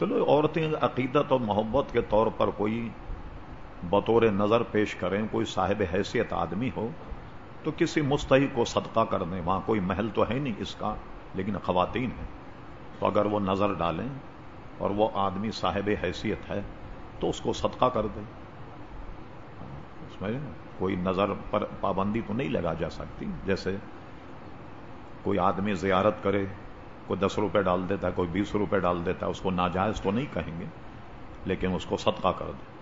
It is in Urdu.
چلو، عورتیں عقیدت اور محبت کے طور پر کوئی بطور نظر پیش کریں، کوئی صاحب حیثیت آدمی ہو، تو کسی مستحق کو صدقہ کر دیں۔ وہاں کوئی محل تو ہے نہیں اس کا، لیکن خواتین ہیں۔ تو اگر وہ نظر ڈالیں اور وہ آدمی صاحب حیثیت ہے، تو اس کو صدقہ کر دیں۔ اس میں کوئی نظر پر پابندی تو نہیں لگا جا سکتی، جیسے کوئی آدمی زیارت کرے کوئی دس روپے ڈال دیتا ہے، کوئی بیس روپے ڈال دیتا ہے، اس کو ناجائز تو نہیں کہیں گے، لیکن اس کو صدقہ کر دیں۔